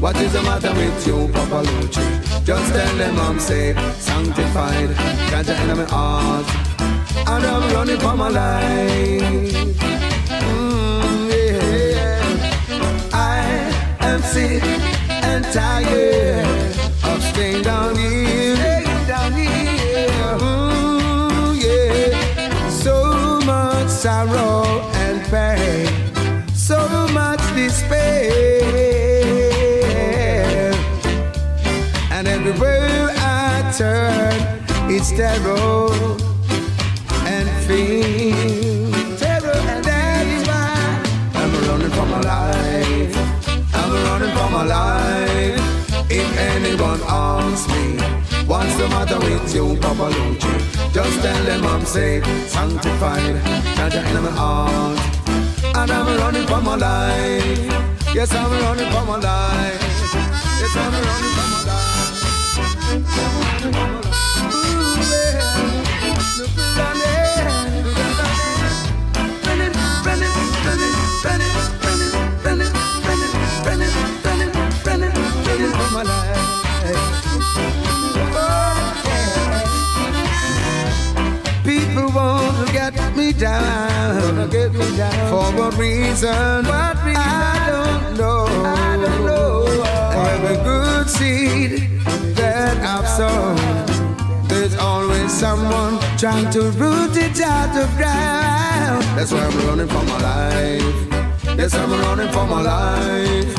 what is the matter with you, Papa Lucci? Just tell them I'm safe, sanctified, got your enemy heart. And I'm running for my life. Mm, yeah. I am sick and tired of staying down here. Mm, yeah. So much sorrow and pain, so much despair. Everywhere I turn, it's terror and fear. Terror, and that's why I'm running for my life. I'm running for my life. If anyone asks me, what's the matter with you, Papa Lucci? Just tell them I'm safe, sanctified, your in my heart. And I'm running for my life. Yes, I'm running for my life. Yes, I'm running for my life. Down. Get me down. For what reason? What reason? I don't know. I don't know. Every good seed that there's always someone trying to root it out of ground. That's why I'm running for my life. Yes, I'm running for my life.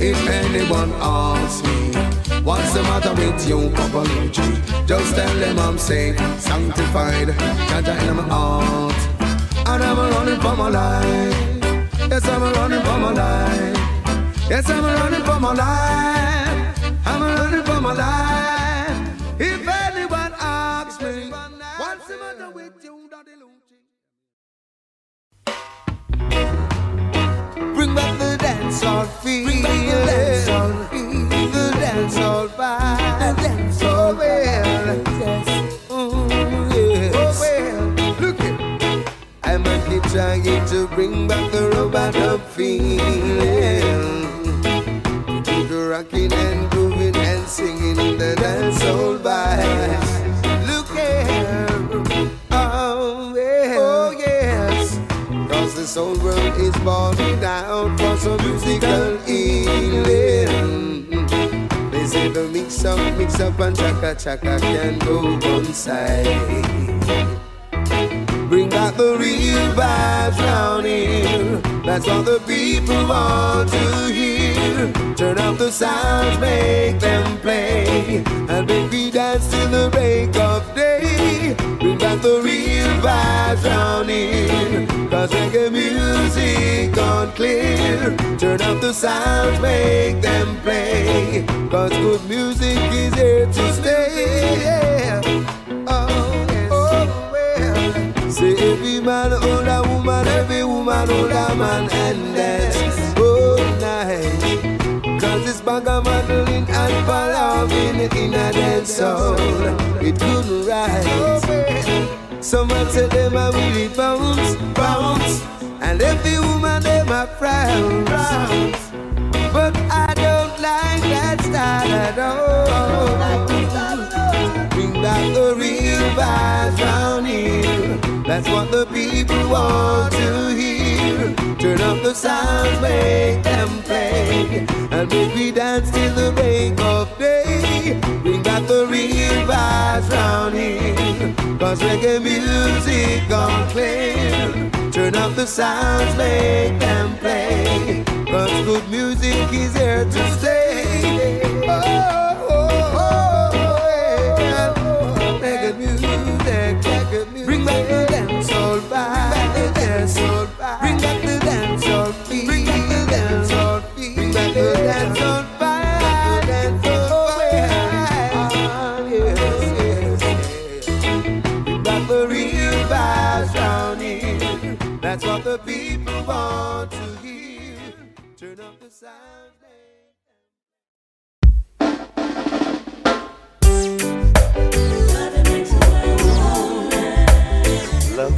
If anyone asks me, what's the matter with you, Papa Lucci? Just tell them I'm safe, sanctified, got in my heart. And I'm running for my life. Yes, I'm running for my life. Yes, I'm running for my life. I'm running for my life. You, Bring back the dancehall feel. Bring back the dancehall feel. The dancehall vibe. The dancehall well. Mm, yes. Oh well. Look it. I'm only trying to bring back the robot up feeling. To the rocking and grooving and singing the dancehall vibes. Look Whole world is balling down for some musical healing. They say the mix up, mix up and chaka chaka can go one side. Bring back the real vibes down here. That's what the people want to hear. Turn up the sounds, make them play. And me dance till the break of day. Back the real vibes round here. Cause reggae music gone clear. Turn up the sounds, make them play. Cause good music is here to stay. Oh, yes. oh well. Say every man a woman, every woman a man and dance oh, all night. Cause it's bagamadling and in a dance hall. It couldn't ride. Someone said them a really bounce, bounce. And every woman them a frown. But I don't like that style at all. Bring back the real vibes round here. That's what the people want to hear. The sounds, make them play. And make we dance till the break of day. Bring back the real vibes round here. Cause reggae music gone clear. Turn up the sounds, make them play. Cause good music is here to stay. Oh, Love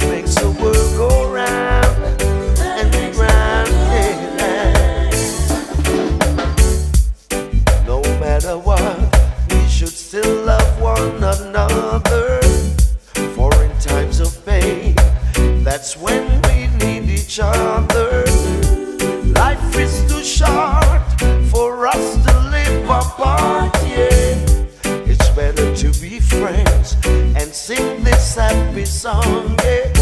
makes the world go round and round and round. No matter what, we should still love one another. For in times of pain, that's when we need each other. song, yeah.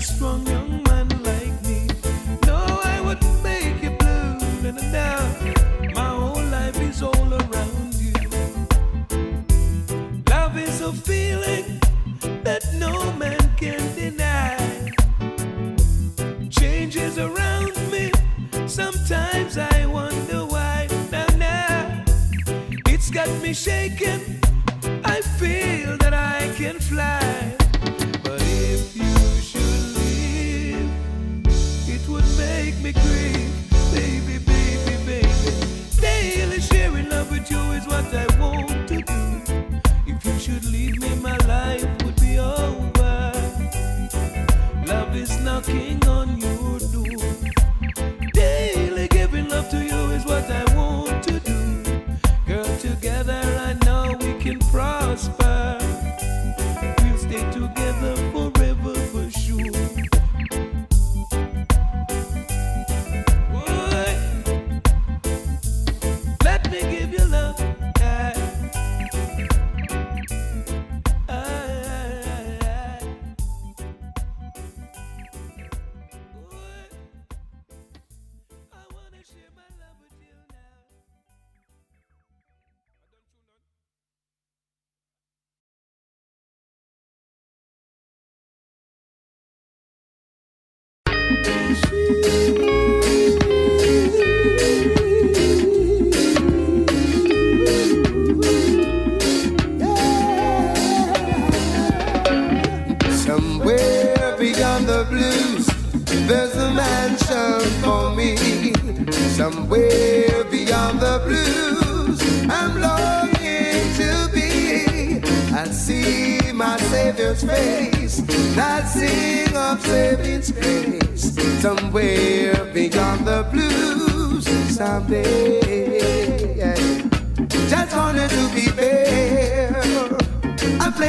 Strong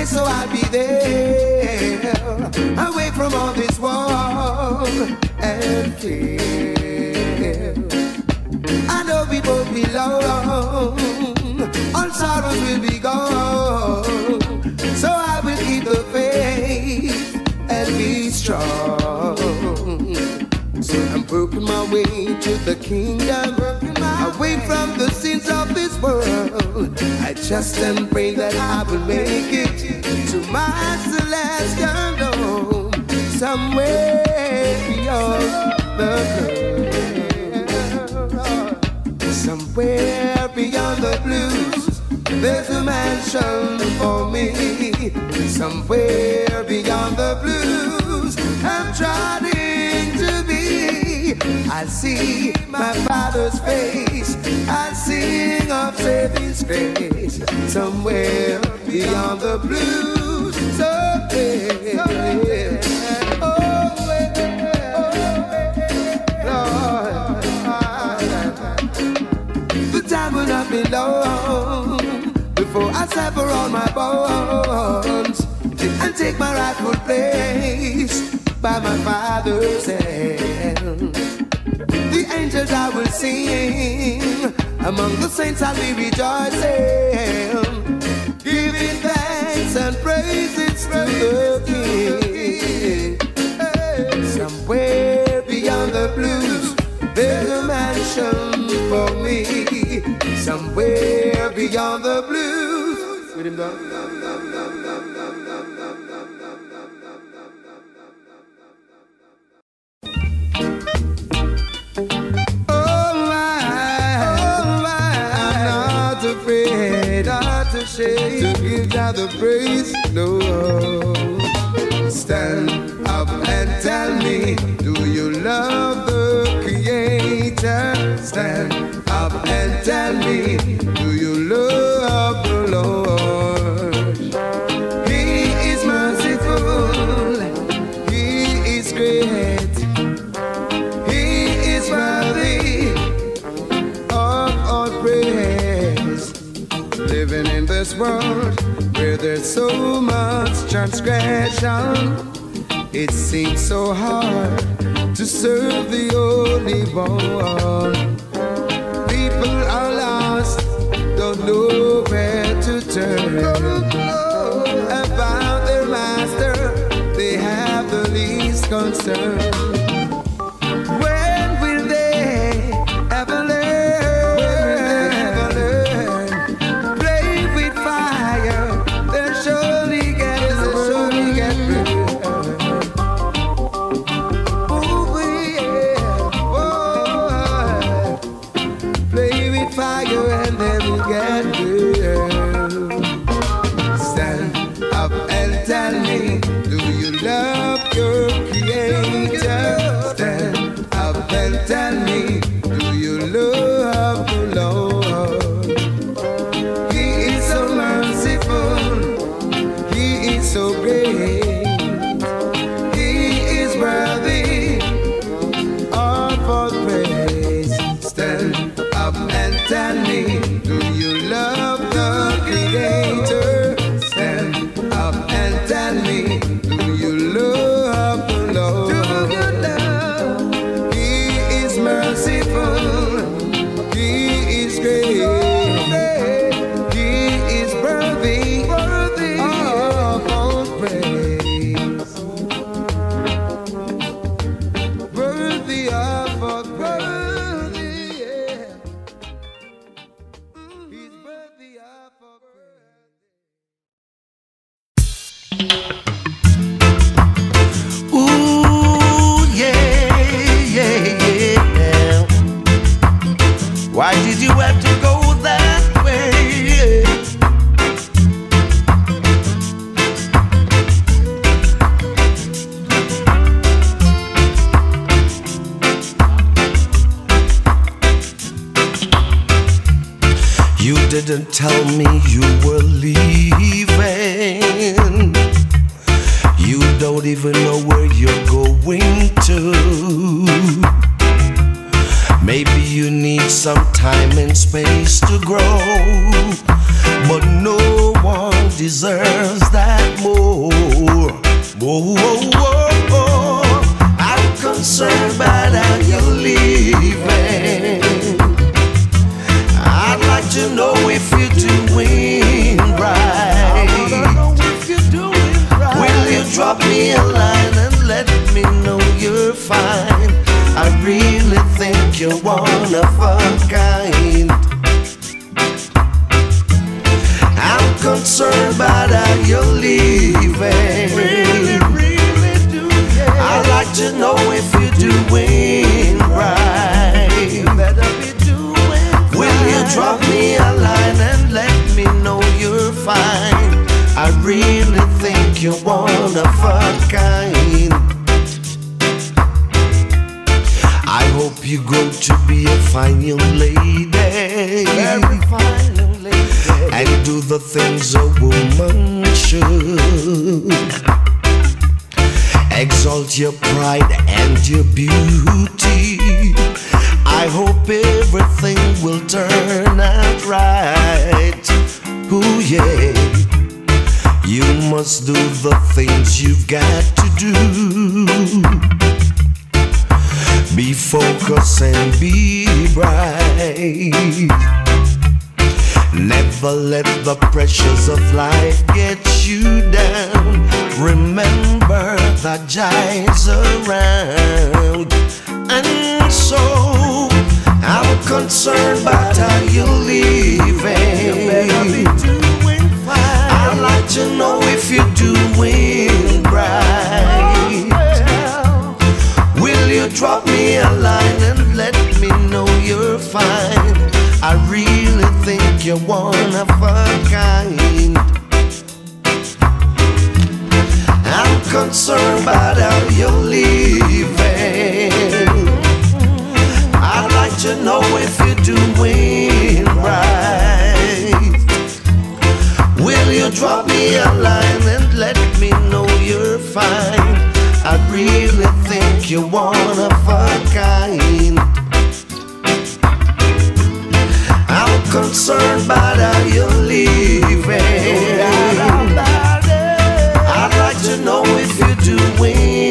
so I'll be there. Away from all this war and fear. I know we both belong. All sorrows will be gone. So I will keep the faith and be strong. So I'm working my way to the kingdom, away from the sins of this world. I trust and pray that I will make it to my celestial home, somewhere beyond the blue. Somewhere beyond the blues, there's a mansion for me. Somewhere beyond the blues, I'm trying to be. I see my father's face. I sing of saving grace. Somewhere beyond the blues, somewhere. Oh, Lord. Oh, the time will not be long before I sever all my bones and take my rightful place by my Father's hand. The angels I will sing, among the saints I'll be rejoicing, giving thanks and praises to the King. Somewhere beyond the blues, there's a mansion for me. Somewhere beyond the blues. With him down. Not ashamed to give God the praise. No, stand up and tell me, so much transgression, it seems so hard to serve the only one. People are lost, don't know where to turn. About their master, they have the least concern. Why did you have to go that way? You didn't tell me you were leaving. Even know where you're going to. Maybe you need some time and space to grow. But no one deserves that more. Whoa, whoa, whoa, I'm concerned about how you're leaving. I'd like to know if you're doing right. Will you drop me a line and let me know you're fine? I really think you're one of a kind. I'm concerned about how you're leaving. Really, really do. yeah. I'd like to know if you're doing right. You better be doing Will you drop me a line and let me know you're fine? I really you're one of a kind. I hope you grow to be a fine young lady. Very fine young lady. And do the things a woman should. Exalt your pride and your beauty. I hope everything will turn out right. Ooh, yeah. You must do the things you've got to do. Be focused and be bright. Never let the pressures of life get you down. Remember the giants around. And so I'm concerned about how you're leaving. To know if you're doing right. Will you drop me a line and let me know you're fine? I really think you're one of a kind. I'm concerned about how you're leaving. I'd like to know if you're doing you drop me a line and let me know you're fine? I really think you're one of a kind. I'm concerned about how you're leaving. I'd like to know if you're doing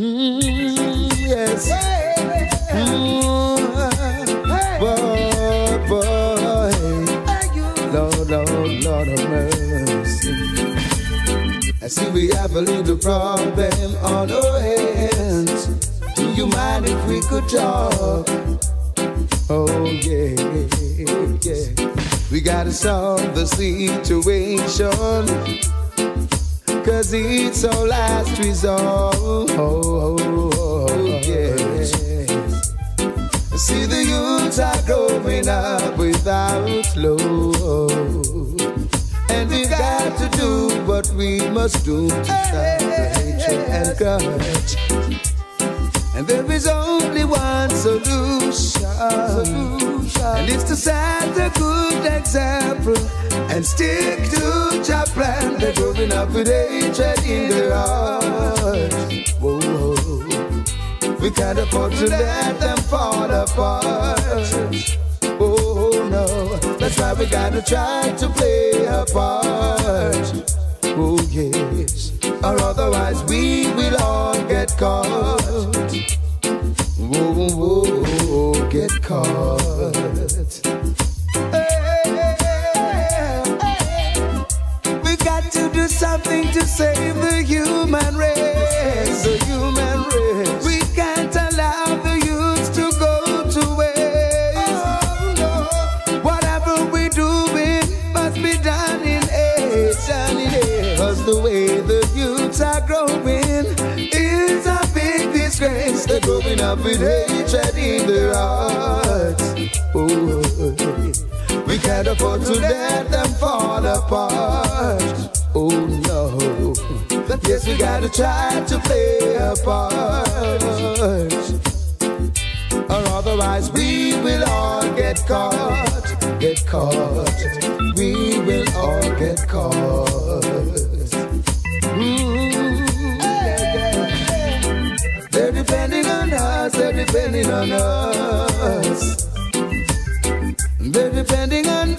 Mm, yes. Mm, boy, boy. Lord, Lord, Lord of mercy. I see we have a little problem on our hands. Do you mind if we could talk? Oh, yeah, yeah. We gotta solve the situation. Cause it's our last resort. Oh, oh, oh, oh yes. See the youths are growing up without love. And we got to do what we must do to stop the hatred and grudge. And there is only one solution. And it's to set a good example and stick to your plan. They're growing up with hatred in their heart. Whoa, whoa. We can't afford to let them fall apart. Oh no, that's why we gotta try to play a part. Oh yes, or otherwise we will all get caught. Whoa, whoa, whoa, get caught. We got to do something to save the human race. growing up with hatred in their hearts. Oh, we can't afford to let them fall apart. Oh no. But Yes, we gotta try to play a part. Or otherwise we will all get caught, get caught. We will all get caught. depending on us. They're depending on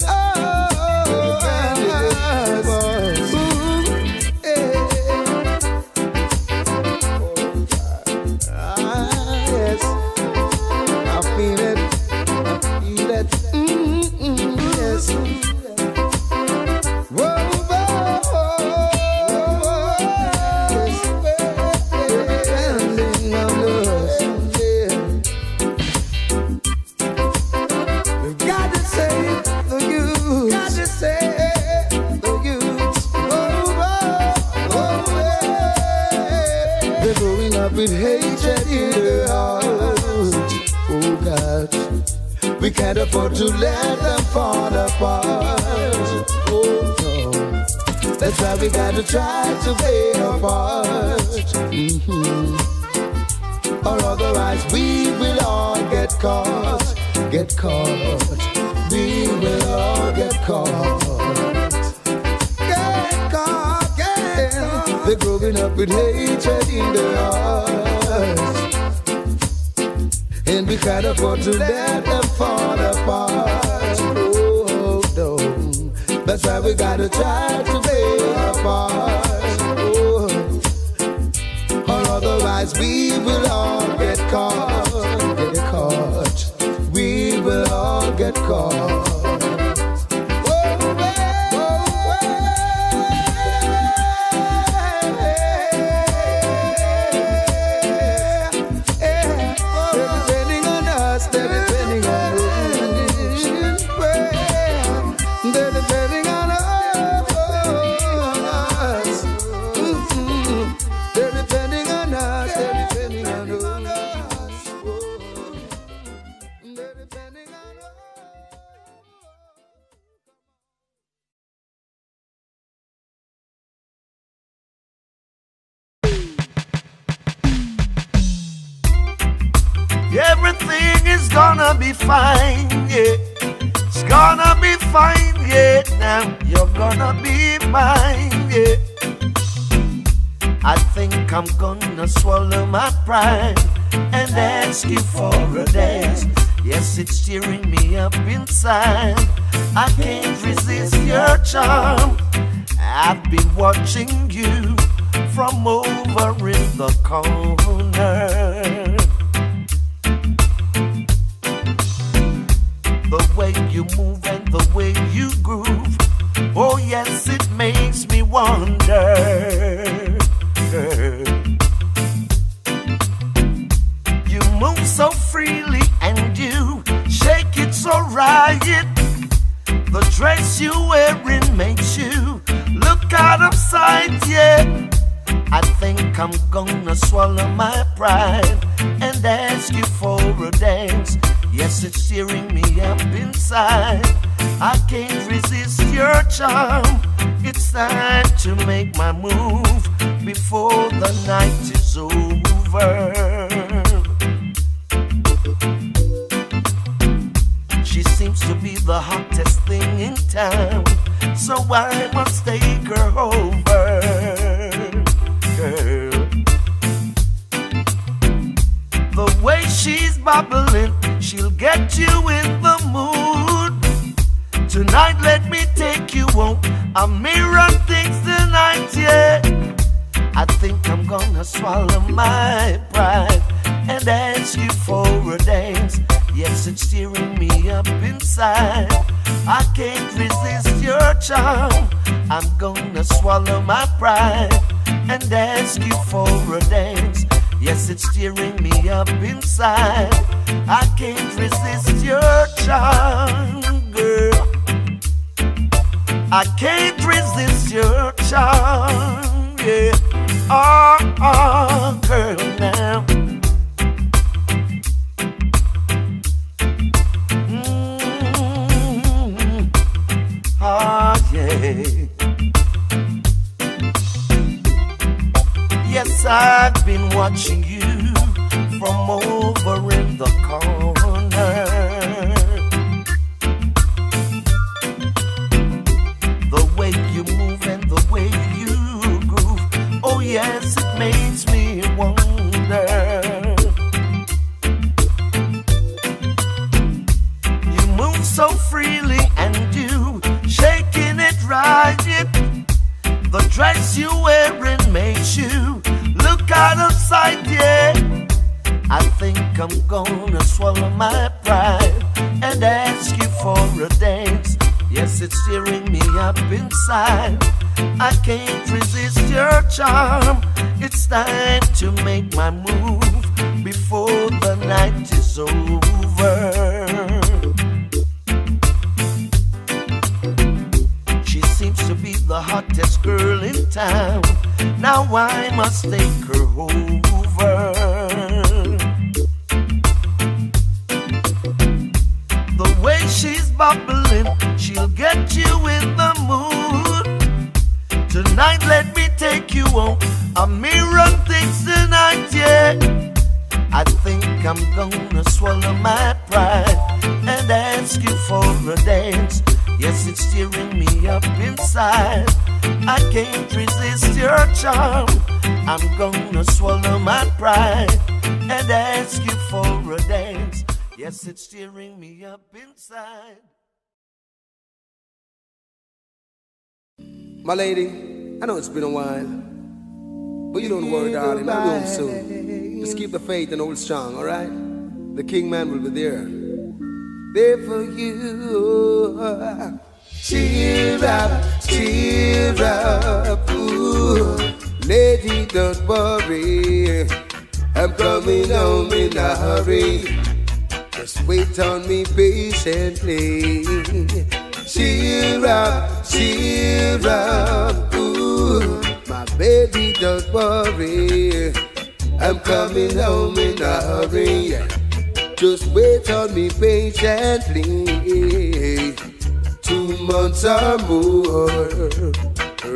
mind, yeah. I think I'm gonna swallow my pride and ask you for a dance. Yes, it's tearing me up inside. I can't resist your charm. I've been watching you from over in the corner. on Yes, I've been watching you from My lady, I know it's been a while, but you don't worry, darling. I'll be home soon. Just keep the faith and hold strong, all right? The King Man will be there. There for you. Cheer up, cheer up, ooh. Lady, don't worry. I'm coming home in a hurry. Just wait on me patiently. Cheer up, cheer up, ooh. My baby, don't worry. I'm coming home in a hurry. Just wait on me patiently. Two months or more.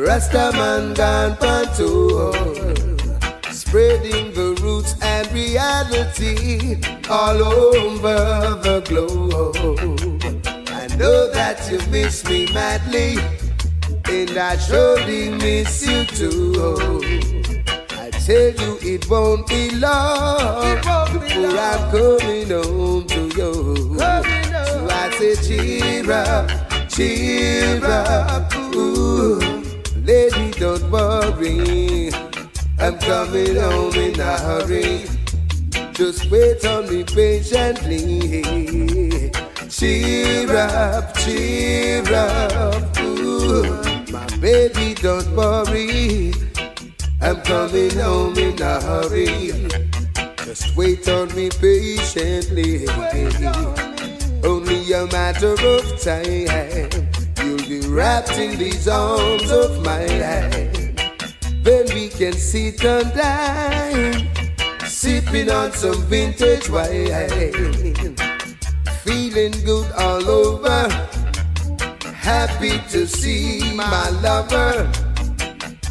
Rastaman gone on tour. Spreading the roots and reality all over the globe. I know that you miss me madly, and I surely miss you too. I tell you it won't be long before I'm coming home to you. So I say cheer up, cheer up, ooh, lady don't worry, I'm coming home in a hurry. Just wait on me patiently. Cheer up, cheer up, ooh, my baby don't worry. I'm coming home in a hurry. Just wait on me patiently. Only a matter of time. You'll be wrapped in these arms of mine. Then we can sit and dine, sipping on some vintage wine. Feeling good all over. Happy to see my lover.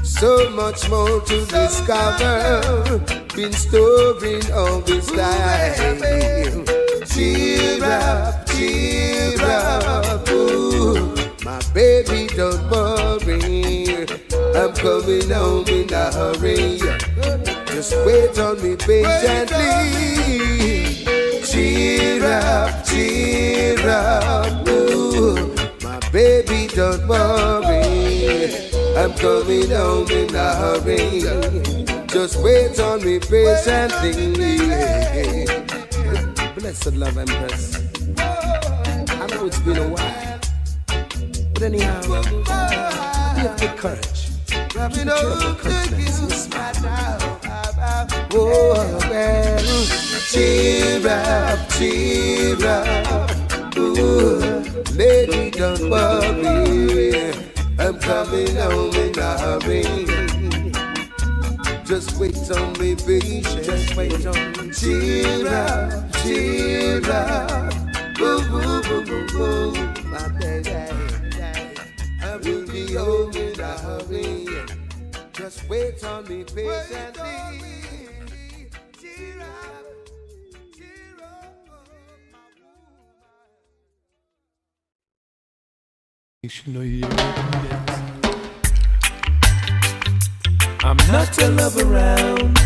So much more to discover. Been storing all this time. Cheer up, cheer up. Ooh, my baby, don't worry. I'm coming home in a hurry. Just wait on me patiently. Cheer up, cheer up. Ooh, my baby, don't worry. I'm coming home in a hurry. Just wait on me patiently. Blessed love Empress. I know it's been a while. But anyhow, you have good courage. Keep your confidence. Oh, well, cheer up, cheer up. Ooh, lady, don't worry. I'm coming home in a hurry. Just wait on me, patient. Just wait on me. Cheer up, cheer up. Boo, boo, boo, boo, boo. My baby. I will be home in a hurry. Just wait on me patiently. I'm not a love around.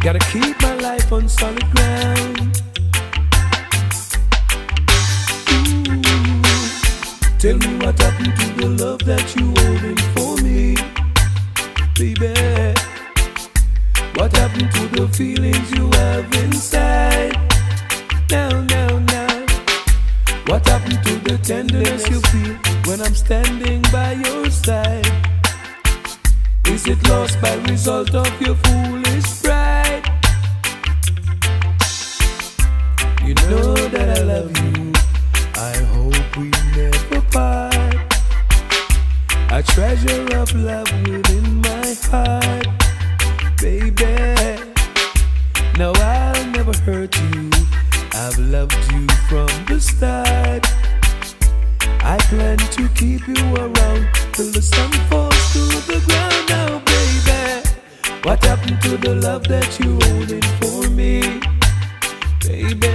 Gotta keep my life on solid ground. Ooh, tell me what happened to the love that you holding for me, baby. What happened to the feelings you have inside? Now, now. What happened to the tenderness you feel when I'm standing by your side? Is it lost by result of your foolish pride? You know that I love you. I hope we never part. A treasure of love within my heart, baby. No, I'll never hurt you. I've loved you from the start. I plan to keep you around till the sun falls to the ground now, baby. What happened to the love that you holding for me, baby?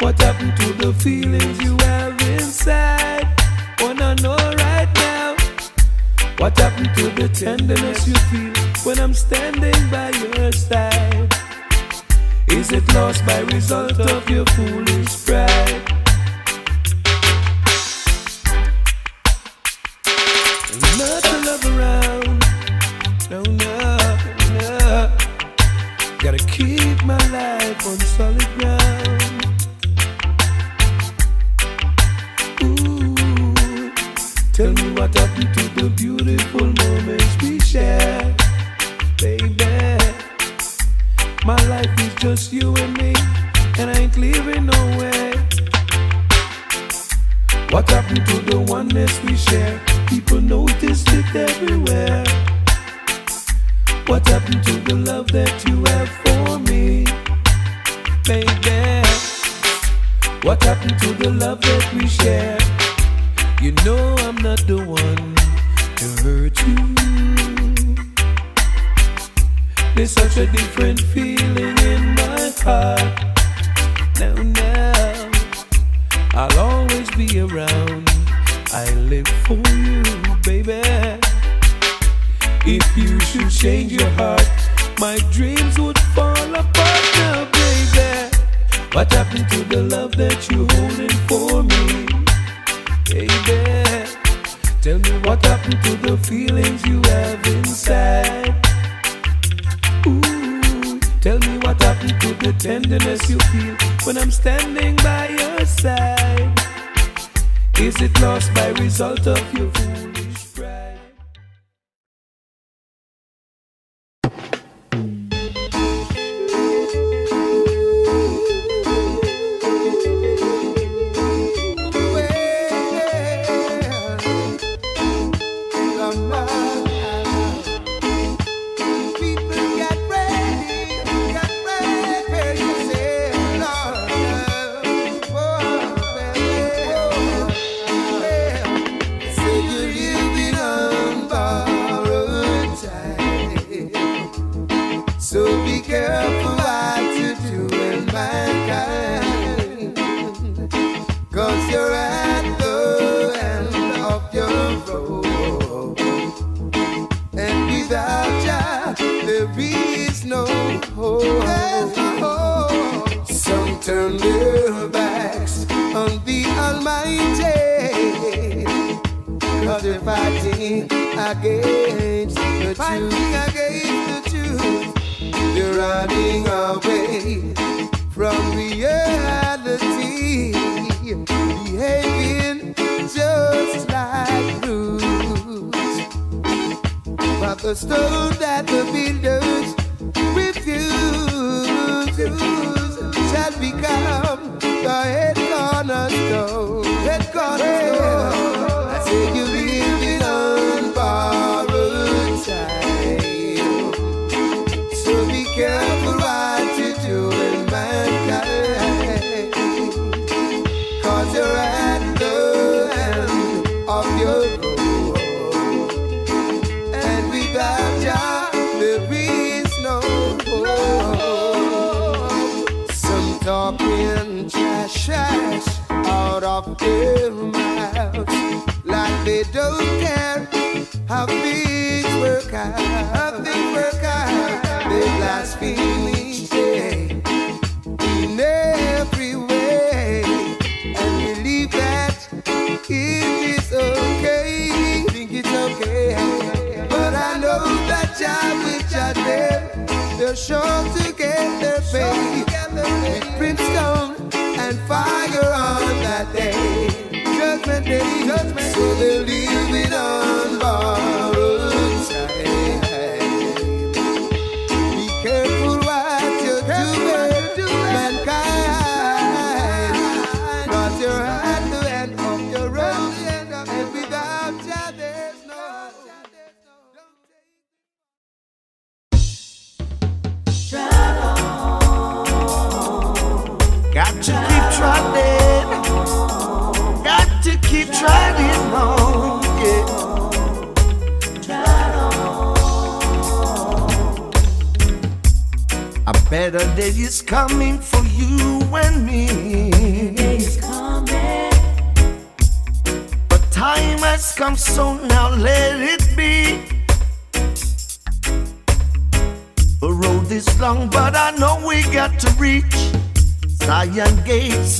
What happened to the feelings you have inside? Wanna know right now? What happened to the tenderness you feel when I'm standing by your side? Is it lost by result of your foolish pride?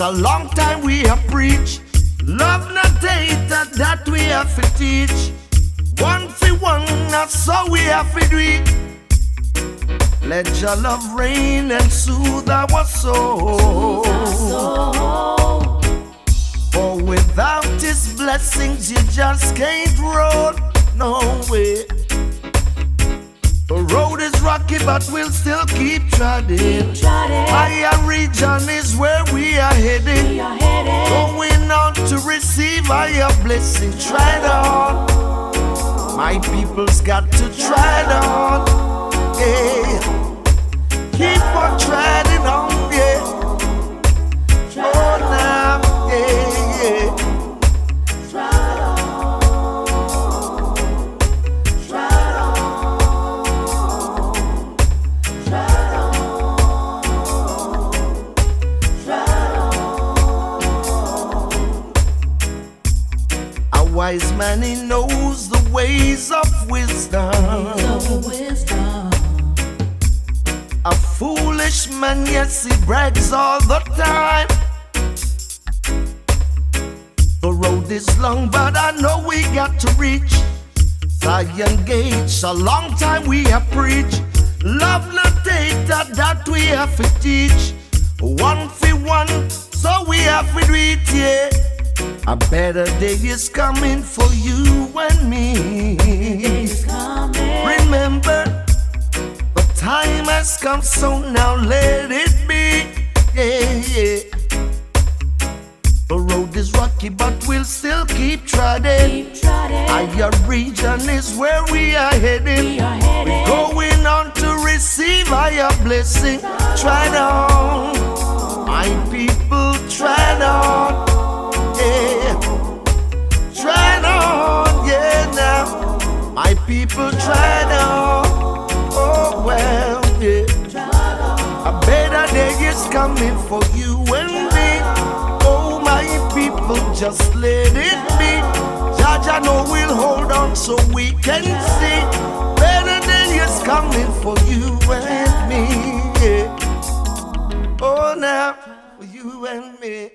A long time we have preached. Love not hate, that, we have to teach. One for one, that's so we have to do it. Let your love reign and soothe our soul. For without his blessings, you just can't roll. No way. The road is rocky, but we'll still keep trotting. Higher region is where we are heading. Going on to receive higher blessing. Try it on. My people's got to try it on. Yeah. Keep on treading on, knows the ways of wisdom. A foolish man, yes, he brags all the time. The road is long, but I know we got to reach Zion gates. A long time we have preached. Love not hate, that, that we have to teach. One for one, so we have to do it, yeah. A better day is coming for you and me. Remember, the time has come, so now let it be. Yeah, yeah. The road is rocky, but we'll still keep trotting. Higher region is where we are heading. We're going on to receive higher blessing. Try it on, my people, try it on. Now. My people, try on. Oh, well, yeah. A better day is coming for you and me. Oh, my people, just let it be. Jah Jah know we'll hold on so we can see. Better day is coming for you and me. Yeah. Oh, now, for you and me.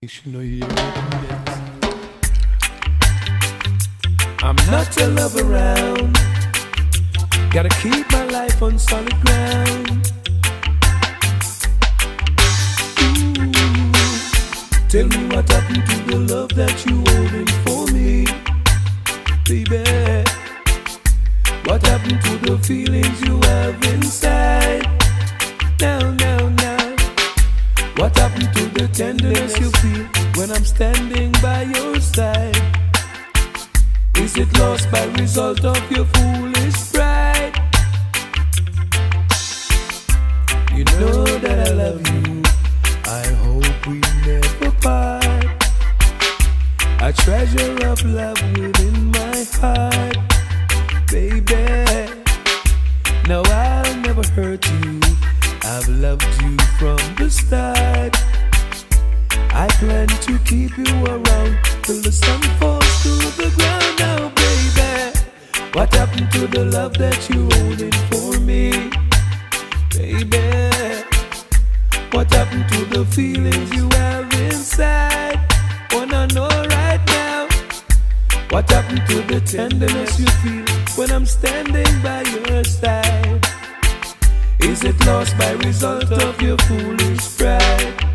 You should know yet. I'm not your love around. Gotta keep my life on solid ground. Ooh, tell me what happened to the love that you holding for me, baby. What happened to the feelings you have inside? Now, now, now. What happened to the tenderness you feel when I'm standing by your side? Is it lost by result of your foolish pride? You know that I love you. I hope we never part. A treasure of love within my heart, baby. No, I'll never hurt you. I've loved you from the start. I plan to keep you around till the sun falls to the ground. What happened to the love that you holding for me, baby? What happened to the feelings you have inside? Wanna know right now? What happened to the tenderness you feel when I'm standing by your side? Is it lost by result of your foolish pride?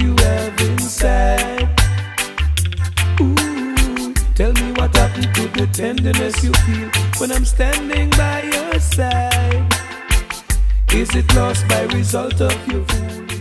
you have inside. Ooh, tell me what happened to the tenderness you feel when I'm standing by your side. Is it lost by result of your?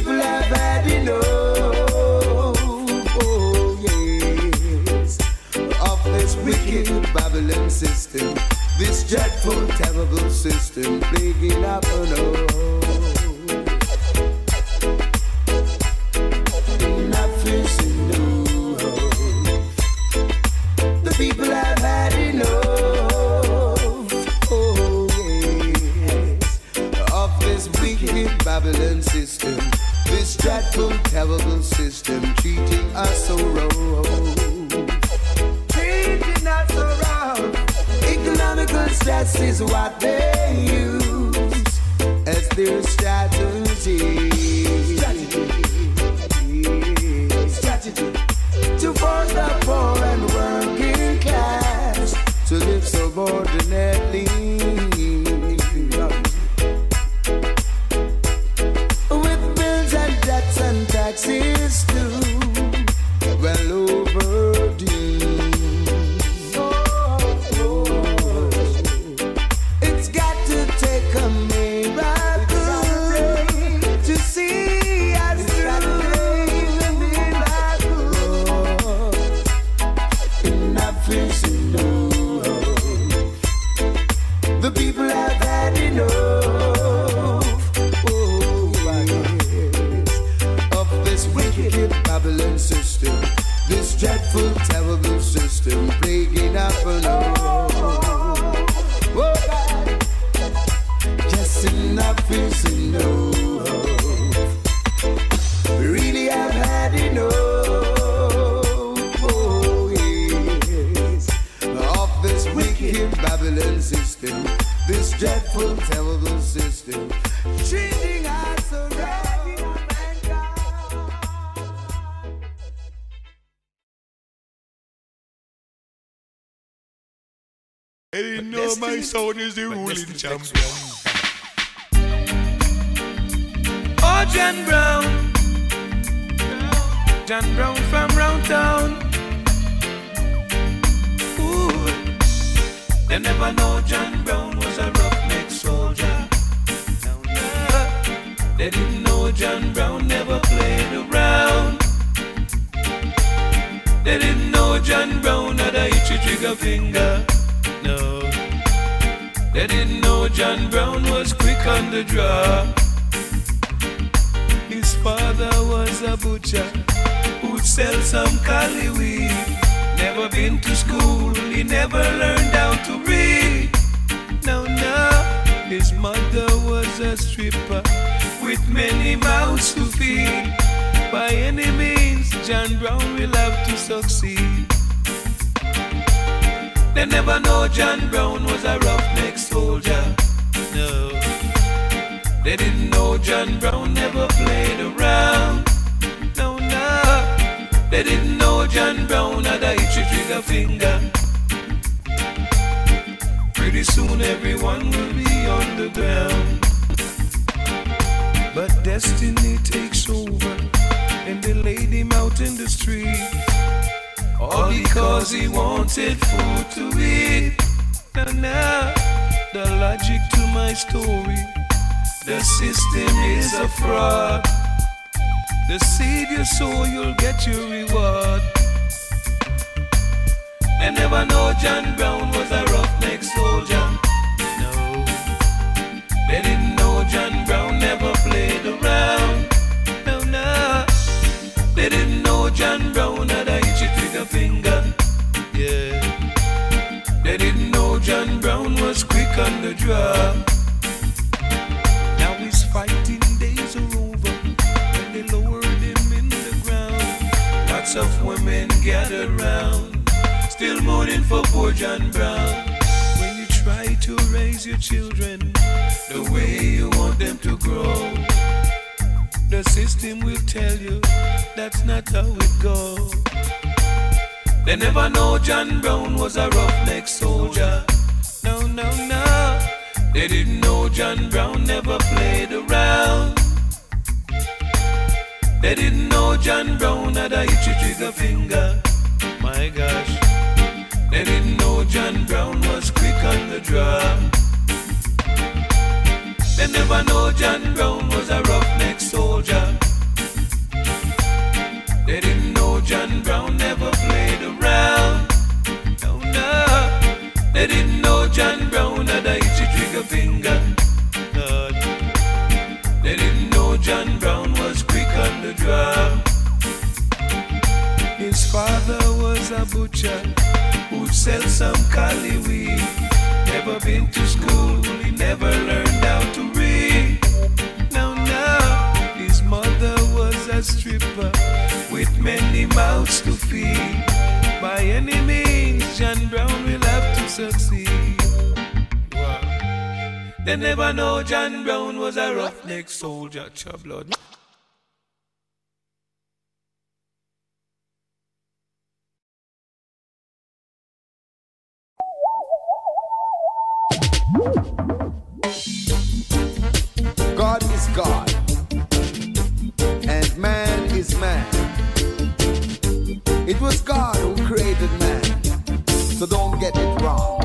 people have had enough. Oh, yes. Of this wicked Babylon system, this dreadful, terrible system plaguing our own. Hey, know my sound is the ruling champion. Oh, John Brown. John Brown from round town. Ooh. They never know John Brown was a roughneck soldier. They didn't know John Brown never played around. They didn't know John Brown had a itchy trigger finger. No. They didn't know John Brown was quick on the draw. His father was a butcher who'd sell some cali weed. Never been to school, he never learned how to read. No, no, his mother was a stripper with many mouths to feed. By any means, John Brown will have to succeed. They never know John Brown was a roughneck soldier. No. They didn't know John Brown never played around. No, no. They didn't know John Brown had a itchy trigger finger. Pretty soon everyone will be on the ground. But destiny takes over and they laid him out in the street. All because he wanted food to eat. Now, now, the logic to my story. The system is a fraud. The seed you sow, you'll get your reward. They never know John Brown was a roughneck soldier. No. They didn't Now his fighting days are over when they lowered him in the ground. Lots of women gathered round, still mourning for poor John Brown. When you try to raise your children the way you want them to grow, the system will tell you that's not how it goes. They never know John Brown was a roughneck soldier. No, no, no. They didn't know John Brown never played around. They didn't know John Brown had a itchy trigger finger. My gosh. They didn't know John Brown was quick on the draw. They never know John Brown was a roughneck soldier. They didn't know John Brown never played around. No, no. They didn't know John Brown His father was a butcher who'd sell some cali weed. Never been to school, he never learned how to read. Now, now, his mother was a stripper with many mouths to feed. By any means, John Brown will have to succeed. Wow. They never know John Brown was a roughneck soldier, cha blood. God is God, and man is man. It was God who created man, so don't get it wrong.